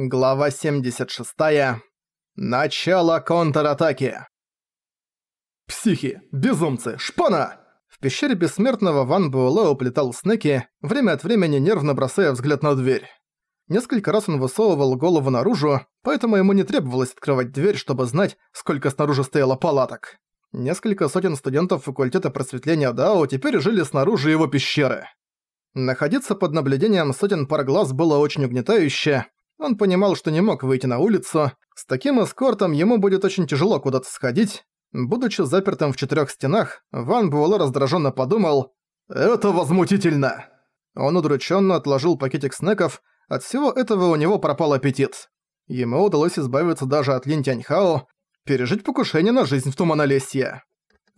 Глава 76. Начало контратаки. «Психи! Безумцы! Шпана!» В пещере бессмертного Ван Буэлэ уплетал снеки, время от времени нервно бросая взгляд на дверь. Несколько раз он высовывал голову наружу, поэтому ему не требовалось открывать дверь, чтобы знать, сколько снаружи стояло палаток. Несколько сотен студентов факультета просветления Дао теперь жили снаружи его пещеры. Находиться под наблюдением сотен пар глаз было очень угнетающе, он понимал, что не мог выйти на улицу. С таким эскортом ему будет очень тяжело куда-то сходить. Будучи запертым в четырёх стенах, Ван Буэлэ раздражённо подумал «Это возмутительно!». Он удручённо отложил пакетик снеков, от всего этого у него пропал аппетит. Ему удалось избавиться даже от Лин Тяньхао, пережить покушение на жизнь в Туманолесье.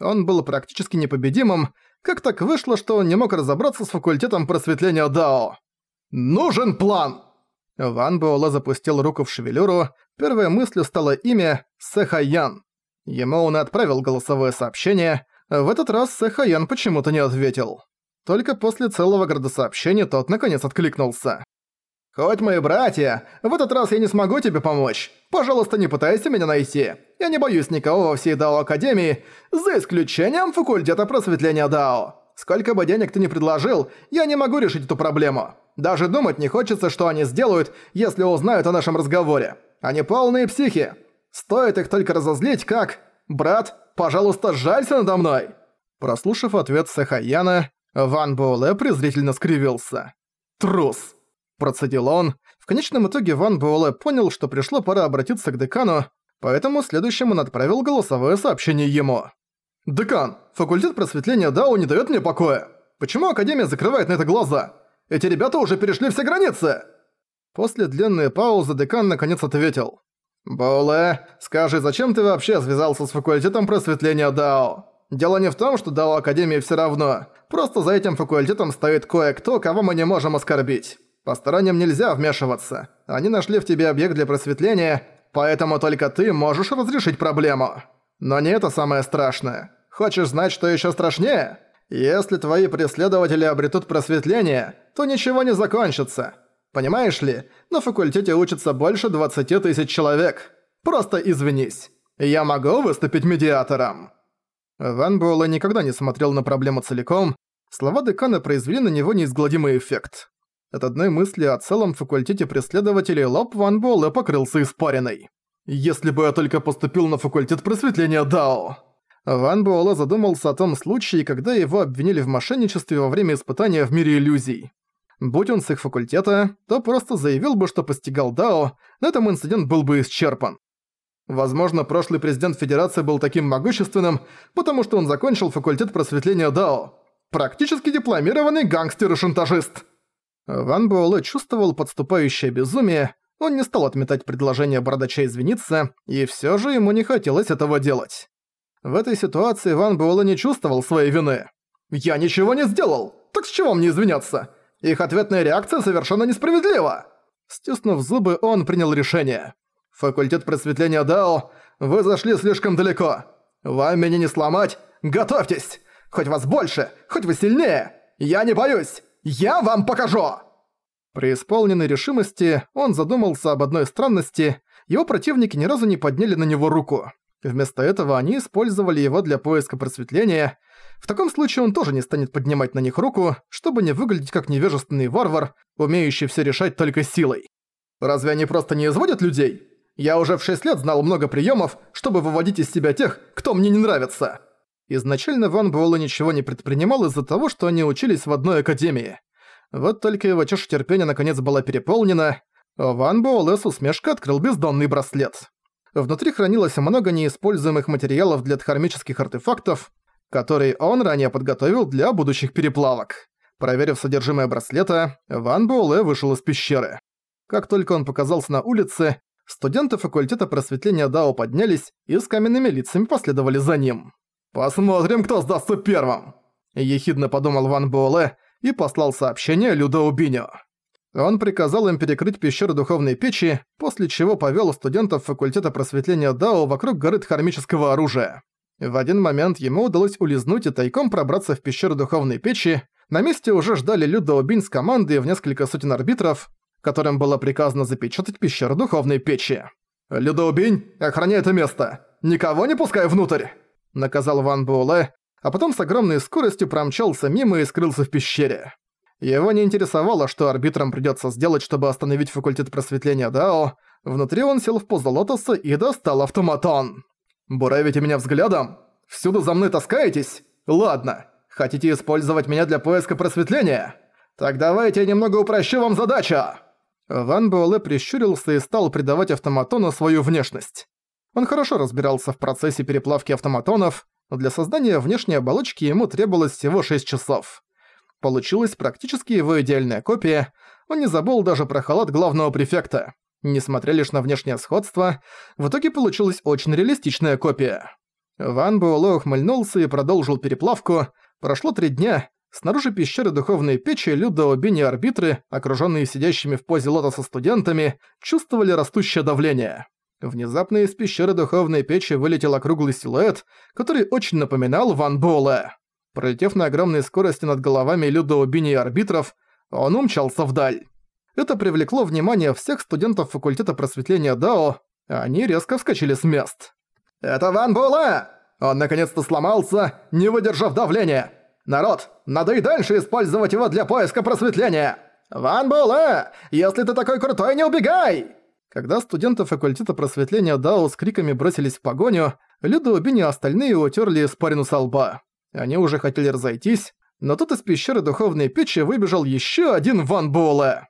Он был практически непобедимым, как так вышло, что он не мог разобраться с факультетом просветления Дао. «Нужен план!» Ван Буэлэ запустил руку в шевелюру, первой мыслью стало имя Сэхаян. Ему он отправил голосовое сообщение, в этот раз Сэхаян почему-то не ответил. Только после целого градосообщения тот наконец откликнулся. «Хоть мои братья, в этот раз я не смогу тебе помочь. Пожалуйста, не пытайся меня найти. Я не боюсь никого во всей Дао Академии, за исключением факультета просветления Дао. Сколько бы денег ты ни предложил, я не могу решить эту проблему. Даже думать не хочется, что они сделают, если узнают о нашем разговоре. Они полные психи. Стоит их только разозлить, как... «Брат, пожалуйста, жалься надо мной!» Прослушав ответ Сахаяна, Ван Буэлэ презрительно скривился. «Трус!» – процедил он. В конечном итоге Ван Буэлэ понял, что пришло пора обратиться к декану, поэтому следующим он отправил голосовое сообщение ему. «Декан, факультет просветления Дау не дает мне покоя. Почему Академия закрывает на это глаза? Эти ребята уже перешли все границы!» После длинной паузы декан наконец ответил. Боле, скажи, зачем ты вообще связался с факультетом просветления Дао? Дело не в том, что Дао Академии все равно. Просто за этим факультетом стоит кое-кто, кого мы не можем оскорбить. По Посторонним нельзя вмешиваться. Они нашли в тебе объект для просветления, поэтому только ты можешь разрешить проблему. Но не это самое страшное. Хочешь знать, что еще страшнее? Если твои преследователи обретут просветление, то ничего не закончится. Понимаешь ли, на факультете учатся больше 20 тысяч человек. Просто извинись. Я могу выступить медиатором?» Ван Буэлэ никогда не смотрел на проблему целиком. Слова декана произвели на него неизгладимый эффект. От одной мысли о целом факультете преследователей лоб Ван Буэлэ покрылся испариной. «Если бы я только поступил на факультет просветления Дао!» Ван Буэлэ задумался о том случае, когда его обвинили в мошенничестве во время испытания в мире иллюзий. Будь он с их факультета, то просто заявил бы, что постигал Дао, на этом инцидент был бы исчерпан. Возможно, прошлый президент Федерации был таким могущественным, потому что он закончил факультет просветления Дао. Практически дипломированный гангстер и шантажист. Ван Буэлэ чувствовал подступающее безумие, он не стал отметать предложение бородача извиниться, и все же ему не хотелось этого делать. В этой ситуации Ван Буэлэ не чувствовал своей вины. «Я ничего не сделал! Так с чего мне извиняться? Их ответная реакция совершенно несправедлива!» Стиснув зубы, он принял решение. «Факультет просветления Дао, вы зашли слишком далеко. Вам меня не сломать. Готовьтесь! Хоть вас больше, хоть вы сильнее! Я не боюсь! Я вам покажу!» При исполненной решимости он задумался об одной странности, его противники ни разу не подняли на него руку. Вместо этого они использовали его для поиска просветления. В таком случае он тоже не станет поднимать на них руку, чтобы не выглядеть как невежественный варвар, умеющий все решать только силой. Разве они просто не изводят людей? Я уже в 6 лет знал много приемов, чтобы выводить из себя тех, кто мне не нравится. Изначально Ван Буэлэ ничего не предпринимал из-за того, что они учились в одной академии. Вот только его чаша терпения наконец была переполнена, а Ван Буэлэ с усмешкой открыл бездонный браслет. Внутри хранилось много неиспользуемых материалов для дхармических артефактов, которые он ранее подготовил для будущих переплавок. Проверив содержимое браслета, Ван Буэлэ вышел из пещеры. Как только он показался на улице, студенты факультета просветления Дао поднялись и с каменными лицами последовали за ним. «Посмотрим, кто сдастся первым!» – ехидно подумал Ван Буэлэ и послал сообщение Людо Убиню. Он приказал им перекрыть пещеру духовной печи, после чего повёл студентов факультета просветления Дао вокруг горы хармического оружия. В один момент ему удалось улизнуть и тайком пробраться в пещеру духовной печи. На месте уже ждали Людоубин с командой в несколько сотен арбитров, которым было приказано запечатать пещеру духовной печи. «Людоубинь, охраняй это место! Никого не пускай внутрь!» Наказал Ван Буэлэ, а потом с огромной скоростью промчался мимо и скрылся в пещере. Его не интересовало, что арбитрам придётся сделать, чтобы остановить факультет просветления Дао. Внутри он сел в позу лотоса и достал автоматон. «Буравите меня взглядом? Всюду за мной таскаетесь? Ладно. Хотите использовать меня для поиска просветления? Так давайте я немного упрощу вам задачу!» Ван Буэлэ прищурился и стал придавать автоматону свою внешность. Он хорошо разбирался в процессе переплавки автоматонов, но для создания внешней оболочки ему требовалось всего 6 часов. Получилась практически его идеальная копия, он не забыл даже про халат главного префекта. Несмотря лишь на внешнее сходство, в итоге получилась очень реалистичная копия. Ван Буэлэ ухмыльнулся и продолжил переплавку. Прошло три дня. Снаружи пещеры духовной печи Людо Бини арбитры, окруженные сидящими в позе лотоса студентами, чувствовали растущее давление. Внезапно из пещеры духовной печи вылетел округлый силуэт, который очень напоминал Ван Буэлэ. Пролетев на огромной скорости над головами Людоубини и арбитров, он умчался вдаль. Это привлекло внимание всех студентов факультета просветления Дао, они резко вскочили с мест. «Это Ван Була! Он наконец-то сломался, не выдержав давления! Народ, надо и дальше использовать его для поиска просветления! Ван Була, если ты такой крутой, не убегай!» Когда студенты факультета просветления Дао с криками бросились в погоню, людоубини и остальные утерли испарину со лба. Они уже хотели разойтись, но тут из пещеры духовной печи выбежал еще один Ван Буэлэ.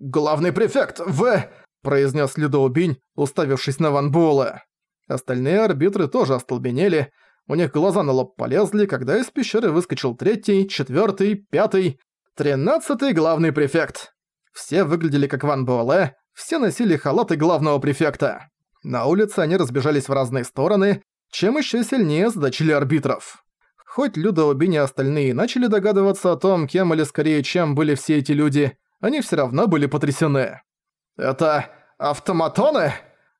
«Главный префект, В!» – произнес Людоубинь, уставившись на Ван Буэлэ. Остальные арбитры тоже остолбенели, у них глаза на лоб полезли, когда из пещеры выскочил третий, четвертый, пятый, тринадцатый главный префект. Все выглядели как Ван Буэлэ, все носили халаты главного префекта. На улице они разбежались в разные стороны, чем еще сильнее задачили арбитров. Хоть Люда, Убини и остальные начали догадываться о том, кем или скорее чем были все эти люди, они все равно были потрясены. «Это автоматоны?»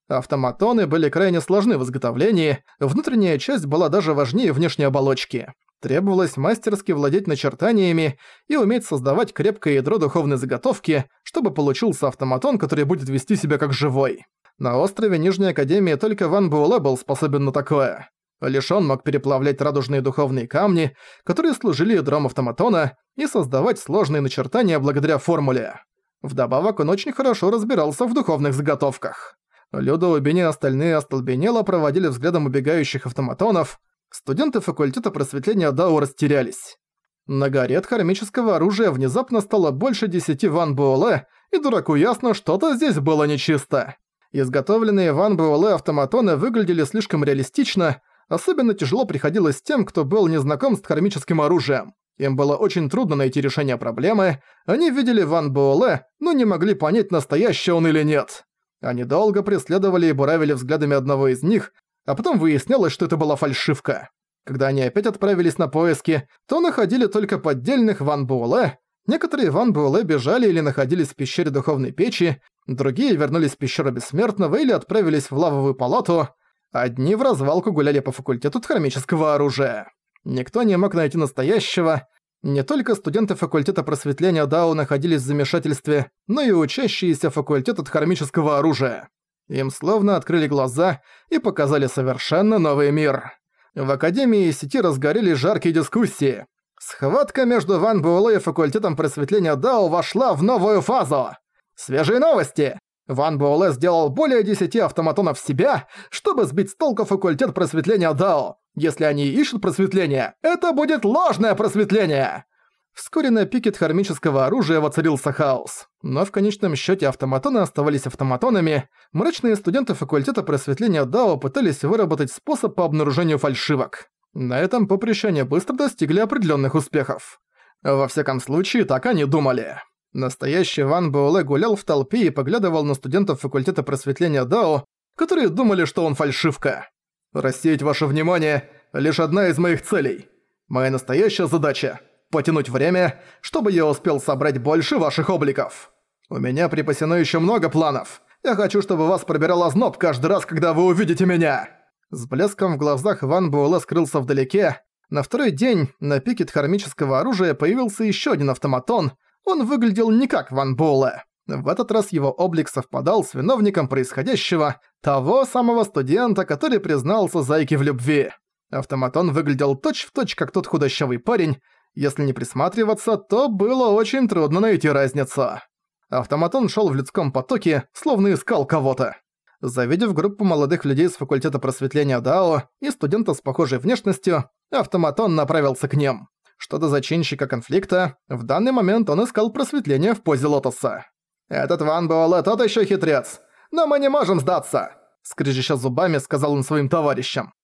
Автоматоны были крайне сложны в изготовлении, внутренняя часть была даже важнее внешней оболочки. Требовалось мастерски владеть начертаниями и уметь создавать крепкое ядро духовной заготовки, чтобы получился автоматон, который будет вести себя как живой. На острове Нижней Академии только Ван Буэлэ был способен на такое. Лишь он мог переплавлять радужные духовные камни, которые служили ядром автоматона, и создавать сложные начертания благодаря формуле. Вдобавок он очень хорошо разбирался в духовных заготовках. Людо Убини и остальные остолбенело проводили взглядом убегающих автоматонов, студенты факультета просветления Дао растерялись. На горе от хромического оружия внезапно стало больше десяти ван Буэлэ, и дураку ясно, что-то здесь было нечисто. Изготовленные ван Буэлэ автоматоны выглядели слишком реалистично, Особенно тяжело приходилось тем, кто был незнаком с кармическим оружием. Им было очень трудно найти решение проблемы, они видели Ван Буэлэ, но не могли понять, настоящий он или нет. Они долго преследовали и буравили взглядами одного из них, а потом выяснялось, что это была фальшивка. Когда они опять отправились на поиски, то находили только поддельных Ван Буэлэ, Некоторые Ван Буэлэ бежали или находились в пещере Духовной Печи, другие вернулись в пещеру Бессмертного или отправились в Лавовую Палату, Одни в развалку гуляли по факультету хромического оружия. Никто не мог найти настоящего. Не только студенты факультета просветления Дао находились в замешательстве, но и учащиеся факультета хромического оружия. Им словно открыли глаза и показали совершенно новый мир. В Академии сети разгорели жаркие дискуссии. Схватка между Ван Буэлэ и факультетом просветления Дао вошла в новую фазу. Свежие новости! Ван Буэлэ сделал более 10 автоматонов себя, чтобы сбить с толку факультет просветления Дао. Если они ищут просветление, это будет ложное просветление! Вскоре на пике хармического оружия воцарился хаос. Но в конечном счете автоматоны оставались автоматонами. Мрачные студенты факультета просветления Дао пытались выработать способ по обнаружению фальшивок. На этом поприще они быстро достигли определенных успехов. Во всяком случае, так они думали. Настоящий Ван Буэлэ гулял в толпе и поглядывал на студентов факультета просветления Дао, которые думали, что он фальшивка. «Рассеять ваше внимание – лишь одна из моих целей. Моя настоящая задача – потянуть время, чтобы я успел собрать больше ваших обликов. У меня припасено еще много планов. Я хочу, чтобы вас пробирал озноб каждый раз, когда вы увидите меня!» С блеском в глазах Ван Буэлэ скрылся вдалеке. На второй день на пике дхармического оружия появился еще один автоматон – он выглядел не как Ван Буэлэ. В этот раз его облик совпадал с виновником происходящего, того самого студента, который признался Зайке в любви. Автоматон выглядел точь-в-точь, точь, как тот худощавый парень. Если не присматриваться, то было очень трудно найти разницу. Автоматон шел в людском потоке, словно искал кого-то. Завидев группу молодых людей с факультета просветления Дао и студента с похожей внешностью, автоматон направился к ним что до зачинщика конфликта, в данный момент он искал просветление в позе лотоса. «Этот Ван Буэлэ тот еще хитрец! Но мы не можем сдаться!» Скрежеща зубами, сказал он своим товарищам.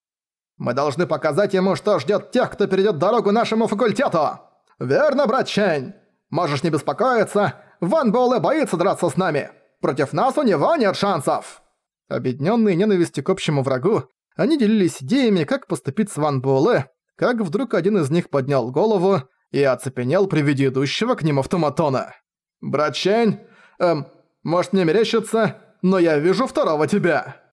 «Мы должны показать ему, что ждет тех, кто перейдет дорогу нашему факультету!» «Верно, брат Чэнь! Можешь не беспокоиться, Ван Буэлэ боится драться с нами! Против нас у него нет шансов!» Объединенные ненавистью к общему врагу, они делились идеями, как поступить с Ван Буэлэ, как вдруг один из них поднял голову и оцепенел при виде идущего к ним автоматона. «Брат Чэнь, эм, может мне мерещится, но я вижу второго тебя!»